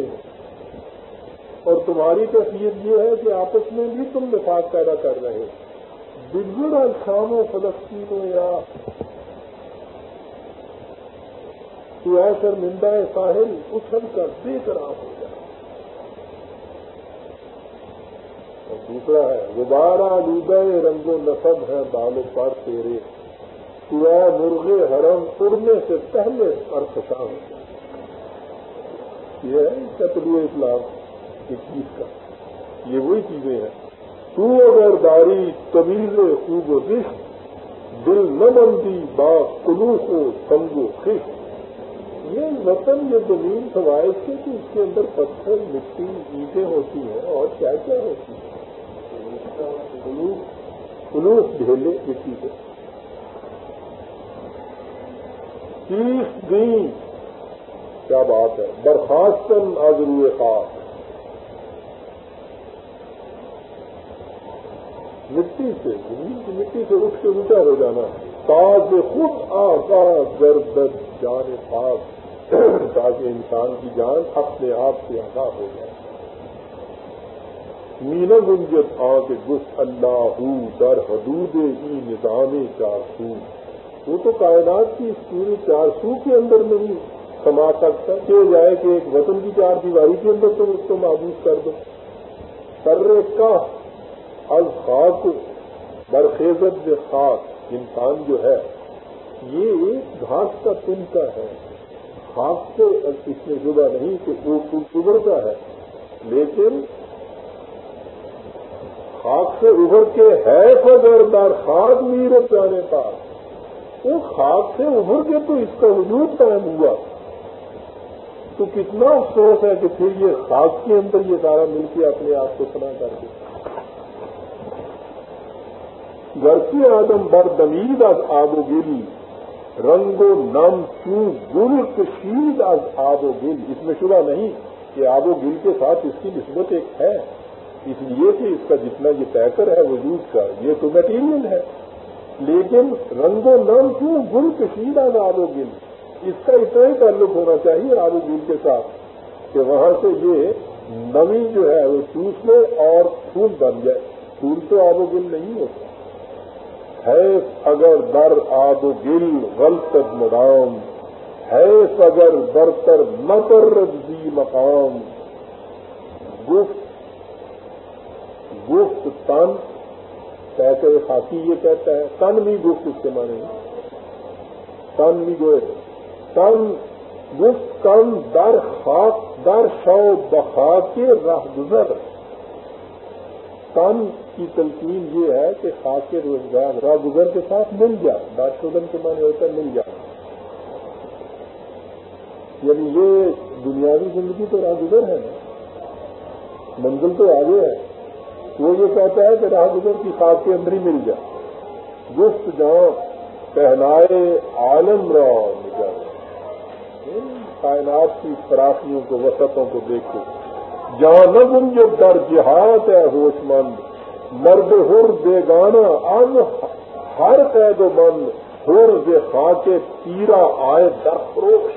ہیں۔ اور تمہاری کیفیت یہ ہے کہ آپس میں بھی تم نفاق پیدا کر رہے بگڑ شام و فلسطینوں یا تو ہے شرمندہ ساحل اچھل کر بے قرار ہو جائے۔ اور دوسرا ہے، غبارہ لودہ رنگ و نصب ہے بال و پر تیرے۔ تو ہے مرغے حرم اڑنے سے پہلے پر ہو جائے۔ یہ ہے چترو اسلام اکیس کا؟ یہ وہی چیزیں ہیں۔ تو اگر داری طویل خوب و رشت دل نہ بندی با کلوخ و سنگو خش یہ وطن، یہ زمین سوائے سے کہ اس کے اندر پتھر، مٹی، اینٹیں ہوتی ہیں اور کیا کیا ہوتی ہے فلوس ڈھیلے مٹی کے تیس دن کیا بات ہے؟ برخاستن آزرو خاص مٹی سے مٹی سے اٹھ کے اونچا ہو جانا۔ تاز خود آ گرد جان پاک۔ تاکہ انسان کی جان اپنے آپ سے آگاہ ہو جائے۔ مین گنجت آ کے گس اللہ در حدود ای نظام چار سو وہ تو کائنات کی اس پورے چار سو کے اندر نہیں سما سکتا کہ جائے کہ ایک وطن کی چار دیواری کے اندر تم اس کو محبوس کر دو۔ کر کا از خاک برخیزت خاک، انسان جو ہے، یہ ایک گھاس کا تنکا ہے۔ خاص سے اس میں شبہ نہیں کہ وہ ابھرتا ہے، لیکن خاک سے ابھر کے ہے فردار خاک میرت جانے کا وہ خاک سے ابھر کے تو اس کا وجود قائم ہوا۔ تو کتنا افسوس ہے کہ پھر یہ خاک کے اندر یہ سارا مل کے اپنے آپ کو سنا کر کے گھر کی آدم بر دمید از آب و گیری رنگ و نم چو گل کشید از آب و گل۔ اس میں شبہ نہیں کہ آب و گل کے ساتھ اس کی نسبت ایک ہے۔ اس لیے کہ اس کا جتنا یہ پیکر ہے، وجود کا، یہ تو میٹیریل ہے۔ لیکن رنگ و نم کیوں گل کشید از آب و گل۔ اس کا اتنا ہی تعلق ہونا چاہیے آب و گل کے ساتھ کہ وہاں سے یہ نمی جو ہے وہ چوس لے اور پھول بن جائے۔ پھول تو آب و گل نہیں ہوتا۔ حیف اگر در آب و گل غلط مدام حیف اگر برتر مکر زی مقام۔ گفت گفت تن، کہتے خاصی یہ کہتا ہے۔ تن بھی گفت اس کے معنی تن بھی گوئے تن گفت تن، در خاک، در شو بخا کے راہ گزر۔ تن کی تلقین یہ ہے کہ خاص روزگار راہ گزر کے ساتھ مل جا داشودن کے معنی ہوتا ہے مل جا یعنی یہ دنیاوی زندگی تو راہ گزر ہے۔ نا منزل تو آگے ہے۔ وہ یہ کہتا ہے کہ راہ گزر کی خاص کے اندر ہی مل جا گفت جاؤ پہنائے عالم را نگر کائنات کی فراخیوں کو وسطوں کو دیکھو۔ جہاں نہ گنجو در جہاد ہے ہوش مند مرد ہر بے گانا ان ہر قید و بند، ہر بے خاک پیرا آئے درخروش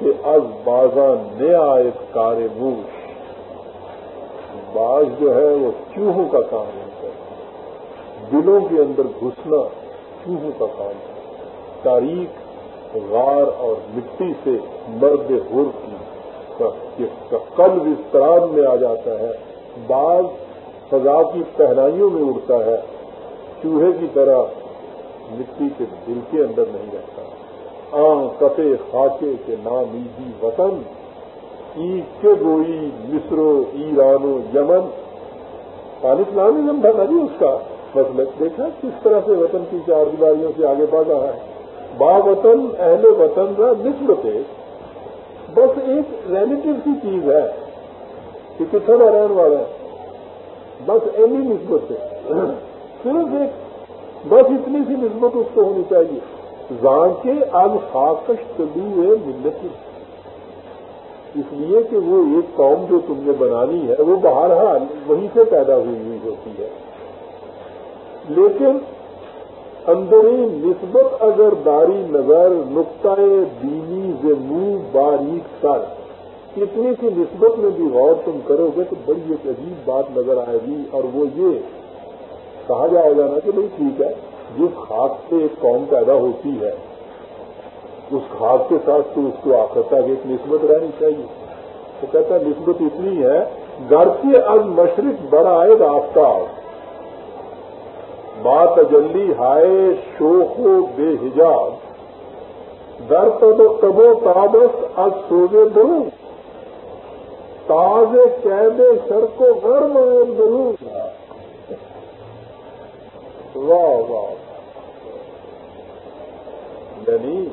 کے از بازاں نے آئے کار موش باز جو ہے، وہ چوہوں کا کام ہے۔ دلوں کے اندر گھسنا۔ چوہوں کا کام ہے تاریخ، غار اور مٹی سے مرد ہر کی۔ قلب اس میں آ جاتا ہے۔ بعض فضا کی پہنائیوں میں اڑتا ہے۔ چوہے کی طرح مٹی کے دل کے اندر نہیں رہتا۔ آم کفے خاکے کے نام ایزی وطن۔ ای کے گوئی، مصرو، ایرانو، یمن۔ پاکستان تھا نا جی اس کا۔ مطلب دیکھا کس طرح سے وطن کی چار دیواریوں سے آگے بڑھ رہا ہے۔ با وطن، اہل وطن کا نسبت بس ایک ریلیٹو سی چیز ہے کہ کتنا رہنے والا ہے۔ بس اینی نسبت ہے صرف ایک بس اتنی سی نسبت اس کو ہونی چاہیے۔ زان کے اب خاکش تلو ملت۔ اس لیے کہ وہ ایک قوم جو تم نے بنانی ہے، وہ بہرحال وہیں سے پیدا ہوئی ہوئی ہوتی ہے۔ لیکن اندری نسبت اگر داری نظر، نقطۂ دینی سے منہ باریک سر اتنی سی نسبت میں بھی غور تم کرو گے تو بڑی ایک عجیب بات نظر آئے گی اور وہ یہ کہا جائے گا نا کہ بھائی ٹھیک ہے، جس خاص سے ایک قوم پیدا ہوتی ہے، اس خاص کے ساتھ تو اس کو آخر تک ایک نسبت رہنی چاہیے۔ تو کہتا ہے نسبت اتنی ہے، گھر کے از مشرق بڑا آئے آفتاب بات اجلی ہائے شوق و بے حجاب۔ در کبو تابس از سوگے دروں تاز قید سر کو گرم اور ضرور واہ واہ۔ یعنی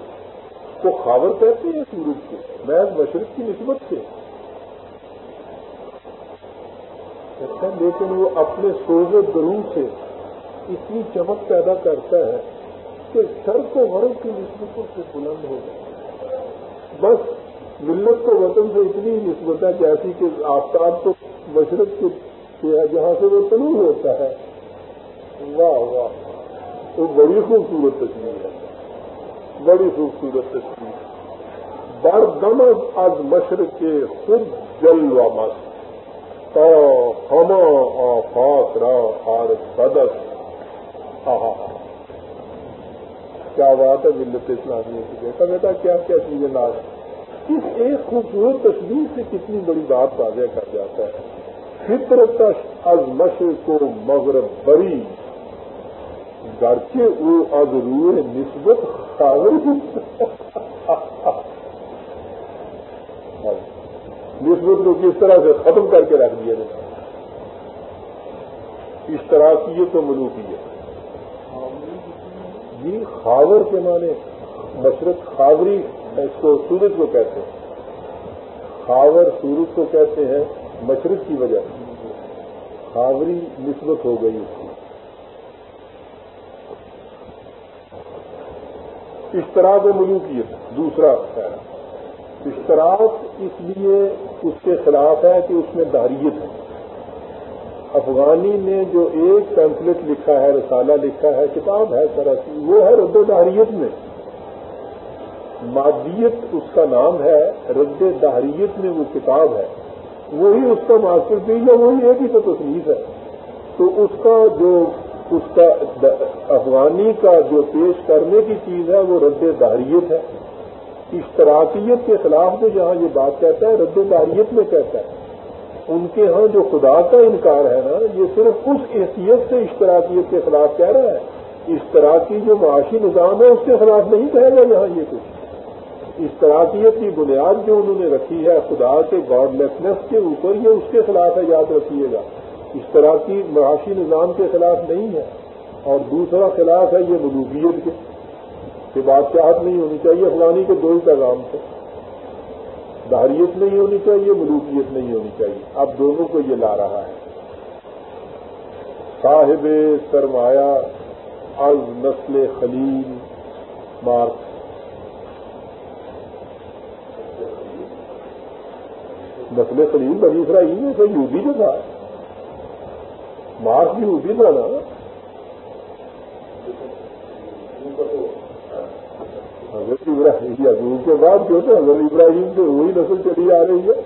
کو خاور کہتے ہیں سورج کو محض مشرق کی نسبت سے۔ اچھا، لیکن وہ اپنے سوز درو سے۔ اتنی چمک پیدا کرتا ہے کہ سر کو غرب کی نسبتوں سے بلند ہو جائے بس ملت کو وطن سے اتنی نسبت ہے جیسی کہ آفتاب کو مشرق کے جہاں سے وہ طلوع ہوتا ہے۔ واہ واہ وہ بڑی خوبصورت تصویر ہے۔ بڑی خوبصورت تصویر۔ بر دم از مشرق کے خود جل و مست۔ تو ہم آفاق را آر بدس کیا بات ہے ملت اسلامی کی دیکھا بیٹا کیا کیا چیزیں ناز؟ اس ایک خوبصورت تصویر سے کتنی بڑی بات واضح کر جاتا ہے۔ فطرت از مشرق کو مغرب بری۔ گرچہ وہ از روئے نسبت نسبت کو کس طرح سے ختم کر کے رکھ دیا جائے؟ اس طرح کی یہ تو ملوکی ہے۔ جی خاور کے معنی مشرق خاوری اس کو سورج کو کہتے ہیں۔ خاور سورج کو کہتے ہیں مشرق کی وجہ خاوری نسبت ہو گئی۔ اس کی اشتراک و ملوکیت، دوسرا اشتراک اس لیے اس کے خلاف ہے کہ اس میں داریت ہے۔ افغانی نے جو ایک پیمفلٹ لکھا ہے، رسالہ لکھا ہے، کتاب ہے طرح وہ ہے رد دہریت میں۔ مادیت اس کا نام ہے، رد دہریت میں وہ کتاب ہے۔ وہی اس کا ماسٹر پیج ہے، وہی ایک ہی تو تصنیف ہے۔ تو اس کا جو، اس کا افغانی کا جو پیش کرنے کی چیز ہے، وہ رد دہریت ہے۔ اشتراکیت کے خلاف جو جہاں یہ بات کہتا ہے، رد دہریت میں کہتا ہے۔ ان کے ہاں جو خدا کا انکار ہے نا، یہ صرف اس حیثیت سے اشتراکیت کے خلاف کہہ رہا ہے۔ اشتراکی جو معاشی نظام ہے، اس کے خلاف نہیں کہے گا یہاں یہ کچھ۔ اشتراکیت کی بنیاد جو انہوں نے رکھی ہے، خدا کے گاڈ لیسنس کے اوپر، یہ اس کے خلاف ہے، یاد رکھیے گا۔ اس طرح کی معاشی نظام کے خلاف نہیں ہے۔ اور دوسرا خلاف ہے یہ ملوبیت کے۔ کہ بادشاہت نہیں ہونی چاہیے افغانی کے دو ہی پیغام تھے۔ داریت نہیں ہونی چاہیے، ملوکیت نہیں ہونی چاہیے۔ اب دونوں کو یہ لا رہا ہے۔ صاحب سرمایہ، از نسل خلیل مارک نسل خلیل بنی اسرائیل میں سے یوگی جو تھا۔ مارک بھی ہوتی تھا نا حضرت ابراہیم یعقوب کے بعد جو تھا حضرت ابراہیم سے وہی نسل چلی آ رہی ہے۔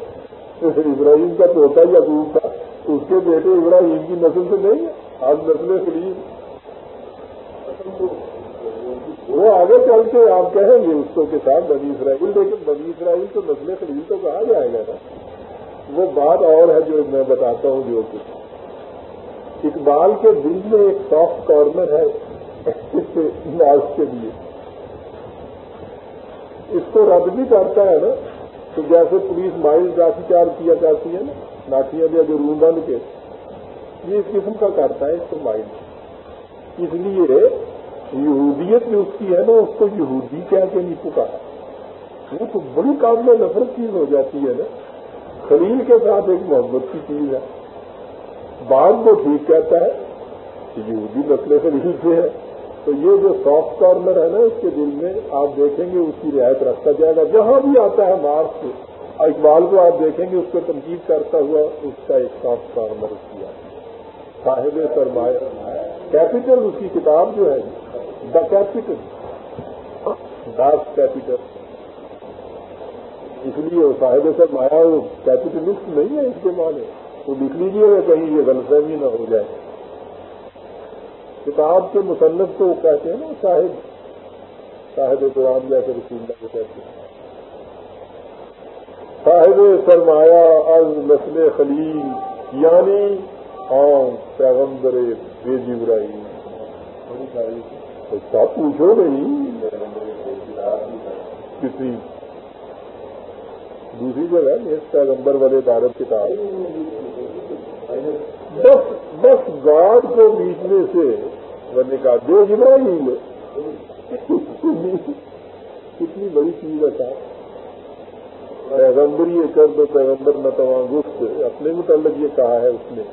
ابراہیم کا پوتا یعقوب تھا۔ اس کے بیٹے ابراہیم کی نسل سے نہیں ہے۔ آج نسل خلیل وہ آگے چل کے آپ کہیں گے اس کو کے ساتھ بنی اسرائیل لیکن بنی اسرائیل تو نسل خلیل تو کہا جائے گا نا؟ وہ بات اور ہے جو میں بتاتا ہوں جو کچھ اقبال کے دل میں ایک سافٹ کارنر ہے ناز کے لیے۔ اس کو رد بھی کرتا ہے نا تو جیسے پولیس مائل لاٹھی چارج کیا جاتی ہے نا لاٹیاں جو روم بند کے، یہ اس قسم کا کرتا ہے اس کو مائل۔ اس لیے یہودیت جو اس کی ہے نا، اس کو یہودی کہہ کے نہیں پکارا۔ وہ تو بڑی قابل نفرت چیز ہو جاتی ہے نا۔ خلیل کے ساتھ ایک محبت کی چیز ہے۔ بات کو ٹھیک کہتا ہے کہ یہودی مسئلے سے نہیں سے ہے تو یہ جو سافٹ کارنر ہے نا اس کے دل میں، آپ دیکھیں گے اس کی رعایت رکھتا جائے گا۔ جہاں بھی آتا ہے مارک اقبال کو آپ دیکھیں گے، اس کو تنقید کرتا ہوا اس کا ایک سافٹ کارنر اس کیا صاحب سرمایہ کیپیٹل اس کی کتاب جو ہے دا کیپیٹل ڈارک کیپیٹل اس لیے وہ صاحب سب آیا وہ کیپیٹلسٹ نہیں ہے اس کے معنی۔ وہ لکھ لیجیے گا کہیں یہ غلط فہمی نہ ہو جائے۔ کتاب کے مصنف کو کہتے ہیں نا، صاحب صاحب قرآن جیسے رسول اللہ کو کہتے ہیں۔ صاحب سرمایہ از نسل خلیل یعنی ہاں پیغمبر بے جبرائی اچھا، پوچھو نہیں۔ کسی دوسری جگہ، اس پیغمبر والے دارت کتاب۔ بس بس گاڈ کو بیچنے سے بنے کا دے جبراہیم کتنی بڑی چیز ہے صاحب۔ پیغمبر یہ کر دو، پیغمبر نہ تمام گفت اپنے متعلق یہ کہا ہے اس نے۔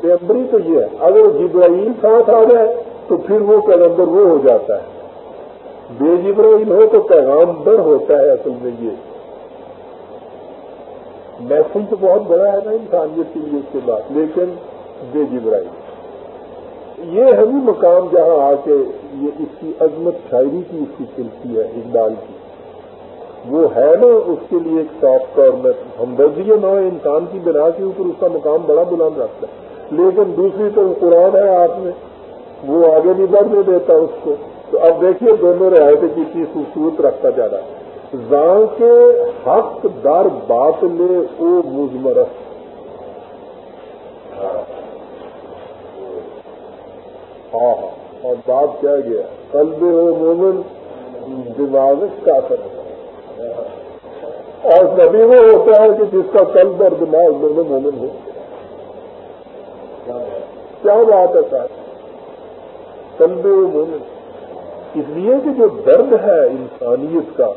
پیغمبری تو یہ ہے، اگر جبرائیل ساتھ آ جائے تو پھر وہ پیغمبر وہ ہو جاتا ہے۔ بے جبرائیل ہو تو پیغام ہوتا ہے اصل میں یہ۔ میسج تو بہت بڑا ہے نا انسانیت کے لیے اس کے بعد، لیکن بے جبرائی یہ ہے مقام جہاں آ کے یہ اس کی عظمت شاعری کی اس کی چلتی ہے، اقبال کی۔ وہ ہے نا اس کے لیے ایک سافٹ کارنر ہمدردی نو انسان کی بنا کے اوپر اس کا مقام بڑا بلند رکھتا ہے۔ لیکن دوسری طرف قرآن ہے آپ میں، وہ آگے بھی بڑھنے دیتا اس کو۔ تو اب دیکھیے دونوں رعایتیں کتنی خوبصورت رکھتا جا رہا ہے۔ زان کے حق در بات لے او مزمرس ہاں ہاں۔ اور بات کیا گیا قلب ہو مومن دماغ کا اثر اور کبھی وہ ہوتا ہے کہ جس کا قلب اور دماغ دونوں مومن ہو کیا بات ہے صاحب؟ قلب ہو مومن۔ اس لیے کہ جو درد ہے انسانیت کا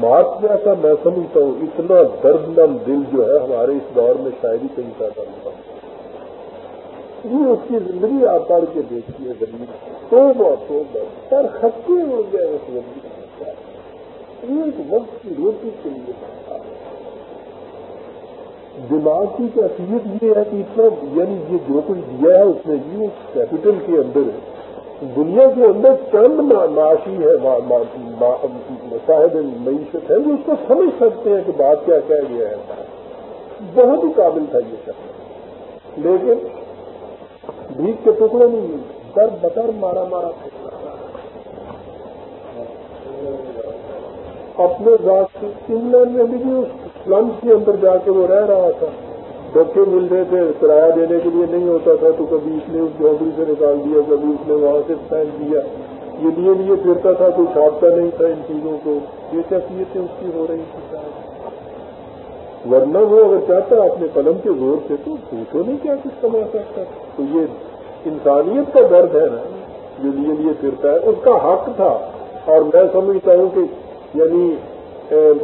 مات جیسا میں سمجھتا ہوں، اتنا درد مند دل جو ہے ہمارے اس دور میں شاعری کہیں پیدا ہوا یہ اس کی زندگی آپ پڑھ کے دیکھیے غریب تو بہت تو بہت سر خطے اڑ گئے اس زندگی ایک وقت کی روٹی کے لیے دماغ کی کیفیت یہ ہے کہ اتنا یعنی یہ جو کچھ دیا ہے، اس نے جی اس کیپٹل کے اندر دنیا کے اندر چند معاشی ہے صاحب معیشت ہے، جو اس کو سمجھ سکتے ہیں کہ بات کیا کہہ گیا ہے۔ بہت ہی قابل تھا یہ شخص۔ لیکن بھیک کے ٹکڑے نہیں در بدر مارا مارا اپنے ذات سے انگلینڈ میں بھی اس لنچ کے اندر جا کے وہ رہ رہا تھا، دھوکے مل رہے تھے، کرایہ دینے کے لیے نہیں ہوتا تھا، تو کبھی اس نے اس جھونپڑی سے نکال دیا، کبھی اس نے وہاں سے پھینک دیا۔ یہ لیے لیے پھرتا تھا، کوئی چھاپتا نہیں تھا ان چیزوں کو۔ یہ کیفیتیں اس کی ہو رہی تھی ورنہ وہ اگر چاہتا اپنے قلم کے زور سے تو پوچھو نہیں کیا کچھ کما سکتا۔ تو یہ انسانیت کا درد ہے نا، جو لیے لیے پھرتا ہے، اس کا حق تھا۔ اور میں سمجھتا ہوں کہ یعنی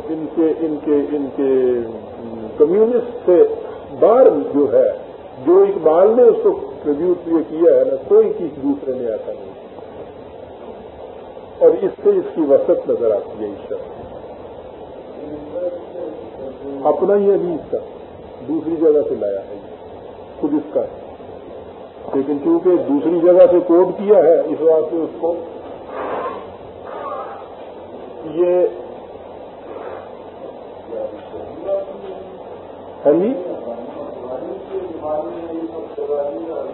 ان کے ان کے ان کے کمیونسٹ سے بار جو ہے، جو اقبال نے اس کو ٹریبیوٹ یہ کیا ہے نا، کوئی چیز دوسرے میں ایسا نہیں۔ اور اس سے اس کی وسط نظر آتی ہے اس شخص اپنا ہی ابھی اس کا دوسری جگہ سے لایا ہے خود اس کا۔ ہے لیکن چونکہ دوسری جگہ سے کوڈ کیا ہے، اس واسطے اس کو یہ ہاں جی؟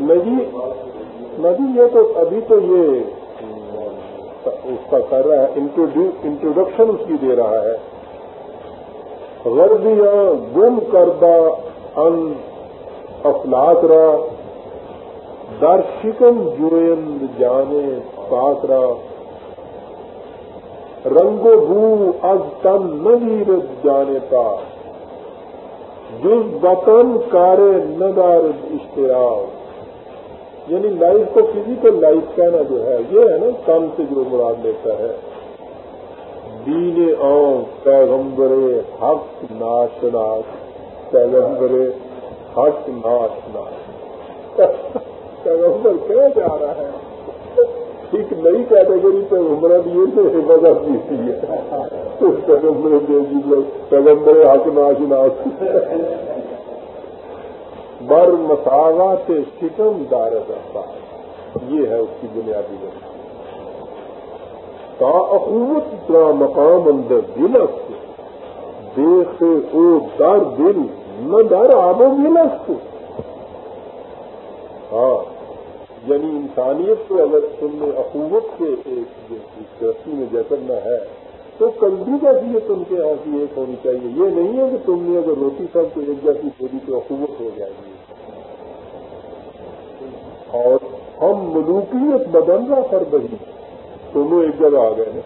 نہیں یہ جی، جی، تو ابھی تو یہ اس کا کر رہا ہے انٹروڈکشن اس کی دے رہا ہے۔ غربیاں گم کردہ ان افلاک در شکم جوئند جانے پاکرا رنگ و بو از تن نظیر جانے پا جز وطن کارے ندار اشتراک یعنی لائف کو فزیکل لائف کہنا جو ہے یہ ہے نا کم سے جو مراد لیتا ہے دین عام پیغمبر حق ناشناس پیغمبر حق ناشناس پیغمبر کیا جا رہا ہے؟ ایک نئی کیٹیگری پہ عمرہ دیے تو حفاظت دی تھی۔ پیغمبر پیغمبر حق ناشناس بر مساوات شکم دار یہ ہے اس کی بنیادی وجہ کا اخوت کا مقام اندر دلست دیکھ او در دل، نہ در آب و ملست ہاں۔ یعنی انسانیت کو اگر تم نے اخوت سے ایک رسی میں جکڑنا ہے، تو کلبی کیسی ہے تم کے یہاں کی ایک ہونی چاہیے۔ یہ نہیں ہے کہ تم نے اگر روٹی سب کو ایک جیسی تھوڑی تو اخوت ہو جائے گی۔ اور ہم ملوکیت بدن رہا سر بہی دونوں ایک جگہ آ گئے ہیں۔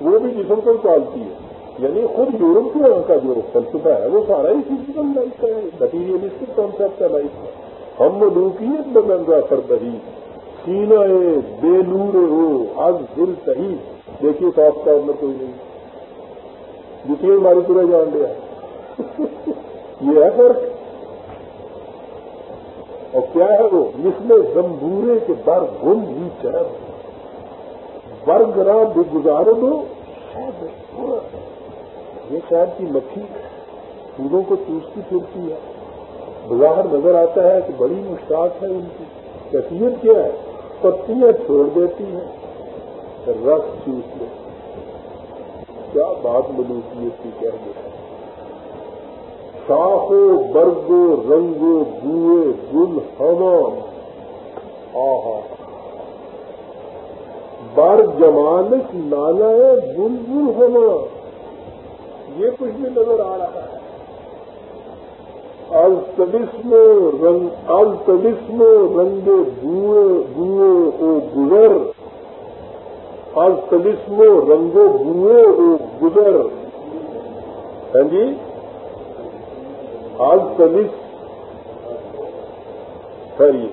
وہ بھی جسم کو چالتی ہے۔ یعنی خود یورپ کے یہاں کا جو فلسفہ ہے، وہ سارا ہی فزیکل لائف کا ہے۔ مٹیریلسٹک کانسیپٹ ہے لائف کا ہم ملوکیت بدن رہا سر بہی سینا بے نور ہو از دل صحیح دیکھیے صاف کا میں کوئی نہیں۔ جتنی ہماری پورا جان لیا۔ یہ ہے فرق۔ اور کیا ہے وہ؟ مسلے زمبورے کے بر گم ہی چہر برگ راہ بھی گزار دو یہ شاید کی مکھی پھولوں کو چوستی پھرتی ہے۔ بظاہر نظر آتا ہے کہ بڑی مشتاق ہے ان کی۔ کیفیت کیا ہے؟ پتیاں چھوڑ دیتی ہیں، رس چوس لے۔ کیا بات ملوکیت کی کہہ گیا شاخو برگو رنگو بوئے گل ہوا آہا۔ بر جمانک نالا ہے بل بل ہونا یہ کچھ بھی نظر آ رہا ہے۔ التلسم رنگ رنگ بوئے بوئے او گزر. التلسم رنگ بوئے او گزر. ہاں جی؟ التلس خیریے جی.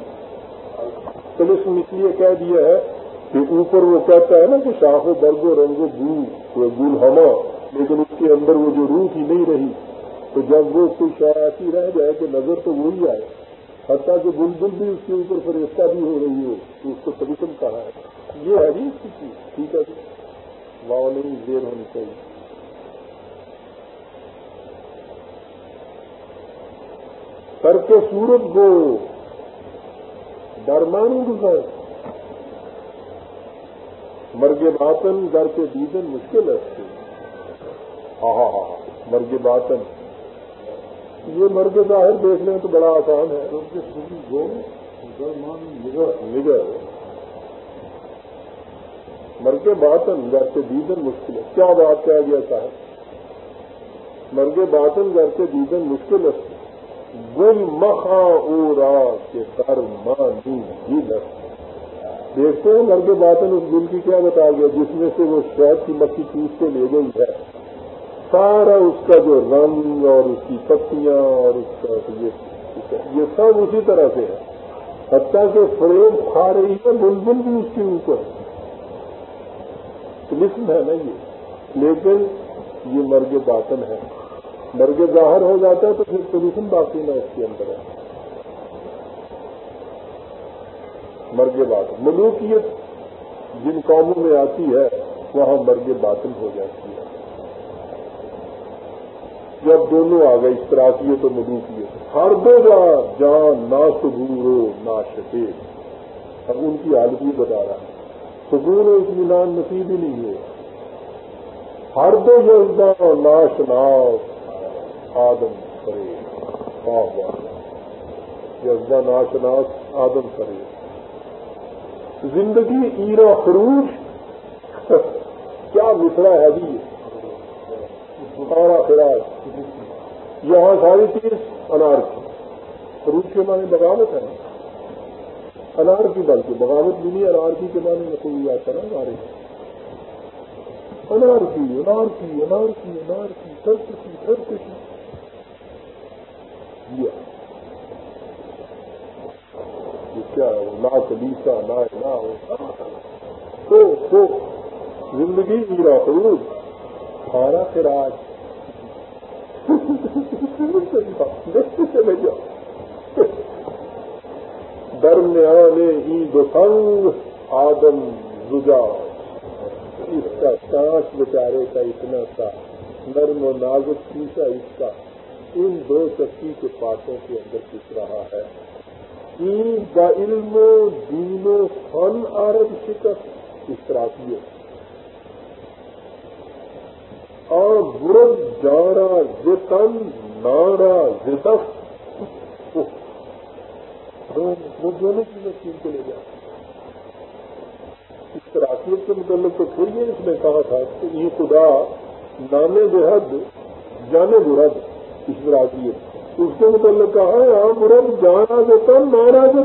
تلسم اس لیے کہہ دیا ہے کہ اوپر وہ کہتا ہے نا کہ شاخ و درگ و رنگ و بو گل ہما لیکن اس کے اندر وہ جو روح ہی نہیں رہی تو جب وہ کوئی شاع ایسی رہ جائے کہ نظر تو وہی آئے، حتیٰ کہ بل بل بھی اس کے اوپر فرشتہ بھی ہو رہی ہو، تو اس کو تبسم کہا ہے؟ یہ ہے جی اس کی چیز ٹھیک ہے۔ جی واؤ دیر ہونی چاہیے۔ کر کے سورت کو درمانی گزر مرگ باطن گھر کے دیدن مشکل ہے۔ ہاں ہاں ہاں۔, ہاں۔ مرگ باطن۔ یہ مرگ ظاہر دیکھ لیں تو بڑا آسان ہے۔ نگر مرگ باطن گھر کے دیدن مشکل ہے۔ کیا بات کہہ گیا صاحب؟ مرگ باطن گھر کے دیدن مشکل ہے۔ گل مخا او کے در مانی دیکھتے ہیں مرگ باطن اس گل کی کیا بتا گیا جس میں سے وہ شہد کی مکھی چوس کے لے گئی ہے۔ سارا اس کا جو رنگ اور اس کی پتیاں اور اس کا یہ سب اسی طرح سے ہے۔ حتیٰ کہ فریب کھا رہی ہے، بلبل بھی اس کے اوپر۔ لسم ہے نا یہ۔ لیکن یہ مرگ باطن ہے۔ مرگ ظاہر ہو جاتا ہے تو پھر پولوشن باقی نہ اس کے اندر ہے۔ مرگ باطن۔ ملوکیت جن قوموں میں آتی ہے، وہاں مرگ باطن ہو جاتی ہے۔ جب دونوں آ گئے اس طرح کی تو۔ مدو کیے ہر دو جان جان نہ سبورو نہ شکے اب ان کی حالت بھی بتا رہا ہے سکون و اطمینان نصیب ہی نہیں ہے ہر دو جذبہ ناشناس آدم کرے۔ واہ واہ جذبہ ناشناس آدم کرے۔ زندگی ایرا خروش کیا مشرا ہے بھی سارا خراج یہاں ساری چیز انار کی۔ فروٹ کے معنی بغاوت ہے۔ انار کی بلکہ بغاوت بھی نہیں، انار کی کے معنی میں کوئی یاد کرا ہمارے۔ انار کی انار کی انار کی انار کی سر کسی سر کسی یہ۔ کیا ہے؟ نا کلیسا نہ نہ ہو زندگی میرا فروٹ سارا خراج چلے جاؤ درمیان عید و سنگ آدم زجا اس کا سانس بچارے کا اتنا سا۔ نرم و نازک سیسا اس کا۔ ان دو چکی کے پاتوں کے اندر پس رہا ہے۔ عید کا علم و دین و فن، عرب شکست اشتراکیت اور برد جانا زتن نارا زدف. وہ دونوں چیزیں چین کو لے جاتے اس تراکیت کے متعلق تو پھر یہ اس نے کہا تھا کہ یہ خدا نانے بےحد جانے برد اس تراکیت اس کے متعلق کہا ہے ہاں برد جانا دیتا مارا جو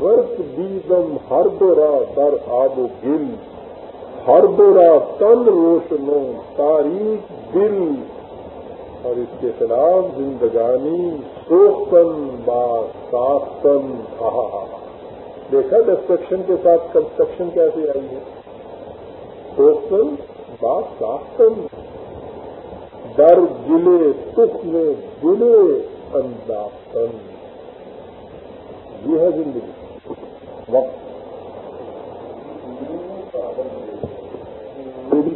ورک بیزم ہر دورا در آب و گل. ہر دورا تن روشنوں تاریخ دل۔ اور اس کے خلاف زندگانی سوختن با ساختن۔ کہا دیکھا ڈسٹرکشن کے ساتھ کنسٹرکشن کیسے آئی ہے؟ سوختن با ساختن۔ در گلے تخ میں گلے انداختن۔ یہ ہے زندگی۔ وقت۔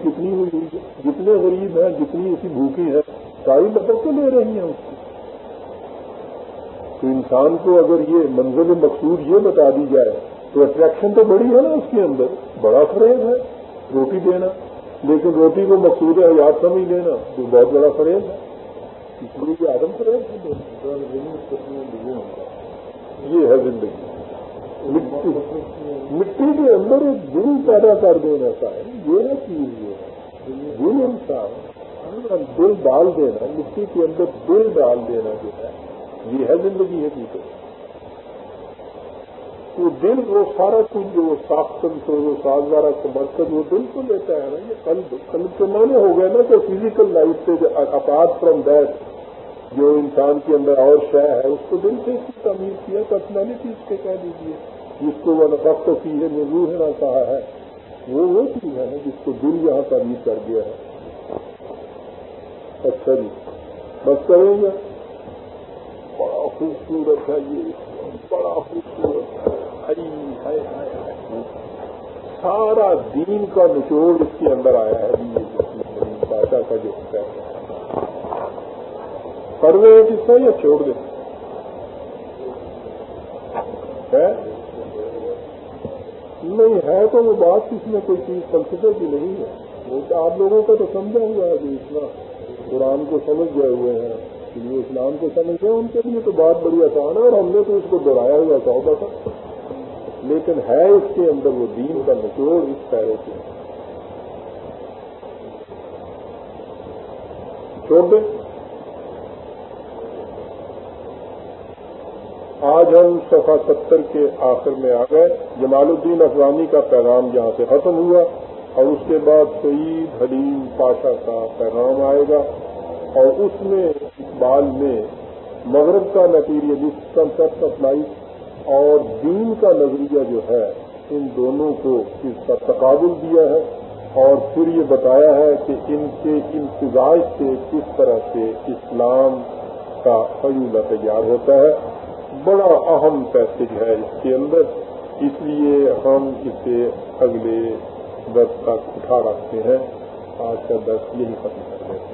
کتنی ہوئی جتنے غریب ہیں، جتنی اسی بھوکی ہے، ساری مطلب تو لے رہی ہیں اس کی۔ تو انسان کو اگر یہ منزل مقصود یہ بتا دی جائے، تو اٹریکشن تو بڑی ہے نا اس کے اندر۔ بڑا فریب ہے، روٹی دینا۔ لیکن روٹی کو مقصود ہے، یاد سمجھ لینا، تو بہت بڑا فریب ہے۔ اس لیے آدم فریب یہ ہے زندگی۔ مٹی۔ مٹی کے اندر ایک دل پیدا کر دینا چاہے یہ ہے چیز یہ ہے۔ دل انسان دل ڈال دینا، مٹی کے اندر دل ڈال دینا جو ہے، یہ ہے زندگی ہے پیچھے وہ دل، وہ سارا کچھ جو ساختن سے وہ سازگارہ کا مرکز وہ دل کو لیتا ہے نا۔ یہ قلب قلب کے معنی ہو گئے نا کہ فزیکل لائف سے جو اپارٹ فرام دیٹ جو انسان کے اندر اور شہ ہے، اس کو دل سے اس کی تعمیر کیا پرسنالٹی اس کے کہہ دیجیے جس کو وہ نفق کی ہے روح نہ کہا ہے، وہ وہ چیز ہے نا جس کو دل یہاں تعمیر کر دیا ہے۔ اچھا جی بس کریں گے؟ بڑا خوبصورت ہے یہ، بڑا خوبصورت ہے۔ سارا دین کا نچوڑ اس کے اندر آیا ہے۔ یہ کا جو ہے۔ کر رہے ہیں کس کا یا چھوڑ دیں۔ نہیں ہے تو وہ بات اس میں کوئی چیز فلسفے کی نہیں ہے۔ وہ تو آپ لوگوں کا تو سمجھا ہوا ہے کہ اتنا قرآن کو سمجھ گئے ہوئے ہیں۔ جو اسلام کو سمجھ گئے ان کے لیے تو بات بڑی آسان ہے اور ہم نے تو اس کو دہرایا ہوا چاہتا تھا۔ لیکن ہے اس کے اندر وہ دین کا نچوڑ اس پیرے سے چھوڑ دیں۔ آج ہم صفحہ ستر کے آخر میں آ گئے۔ جمال الدین افغانی کا پیغام یہاں سے ختم ہوا اور اس کے بعد سعید حلیم پاشا کا پیغام آئے گا اور اس میں اقبال میں مغرب کا جس کنسپٹ آف لائف اور دین کا نظریہ جو ہے، ان دونوں کو اس کا تقابل دیا ہے اور پھر یہ بتایا ہے کہ ان کے امتزاج سے کس طرح سے اسلام کا فیولہ تیار ہوتا ہے۔ بڑا اہم پیسج ہے اس کے اندر، اس لیے ہم اسے اگلے درس تک اٹھا رکھتے ہیں۔ آج کا درس یہی ختم کر دیتے ہیں۔